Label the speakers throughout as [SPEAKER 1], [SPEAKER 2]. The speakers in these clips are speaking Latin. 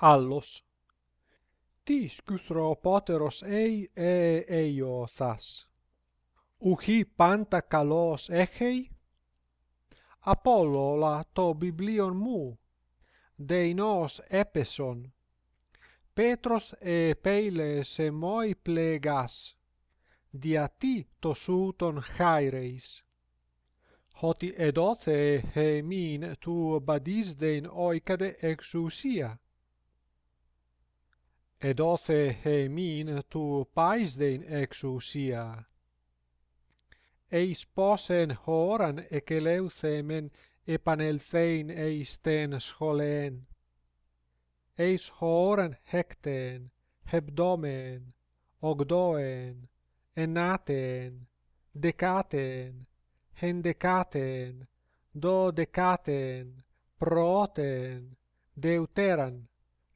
[SPEAKER 1] allos. Ti scythro poteros ei e eio sas. Uhi panta kalos echei? Apollo la to biblion mu, deinos epeson. Petros e peiles e moi plegas, dia ti to suton haireis. Hoti edote he min tu badisdein oikade exousia Ed othe he min tu paisdein exousia. Eis posen horan ekeleuthemen epanelthein eis ten scholen. Eis horan hekten, hebdomen, ogdoen, enaten, decaten, hendecaten, dodecaten, proten, deuteran,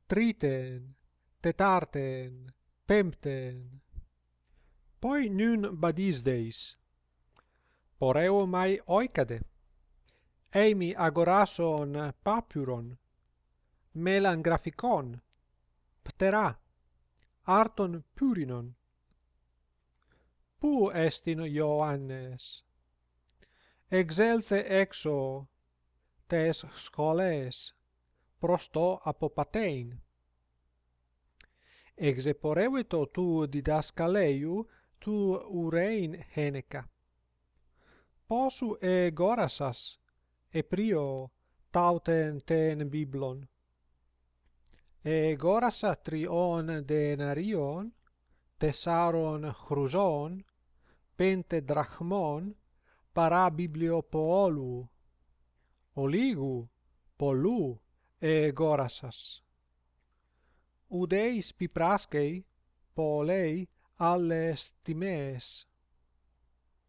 [SPEAKER 1] triten, tetarten, pempten. Poi nun badisdeis. Poreo mai oikade. Eimi agorason papyron, melan graphicon, ptera, arton purinon Pu estin Ioannes? Εξέλθε έξω τες σχολές προς το αποπατέιν εξεπορεύειτο του διδασκαλέιου του ουρέιν χένεκα. Πόσου εγόρασας, επριο, τάuten ten biblon. Εγόρασα τριών δεναρίων, τεσσάρων χρουζών, πέντε δραχμών, παρά βιβλιοπόλου. Ολίγου, πολλού εγόρασας udeis piprascei polei alle stimes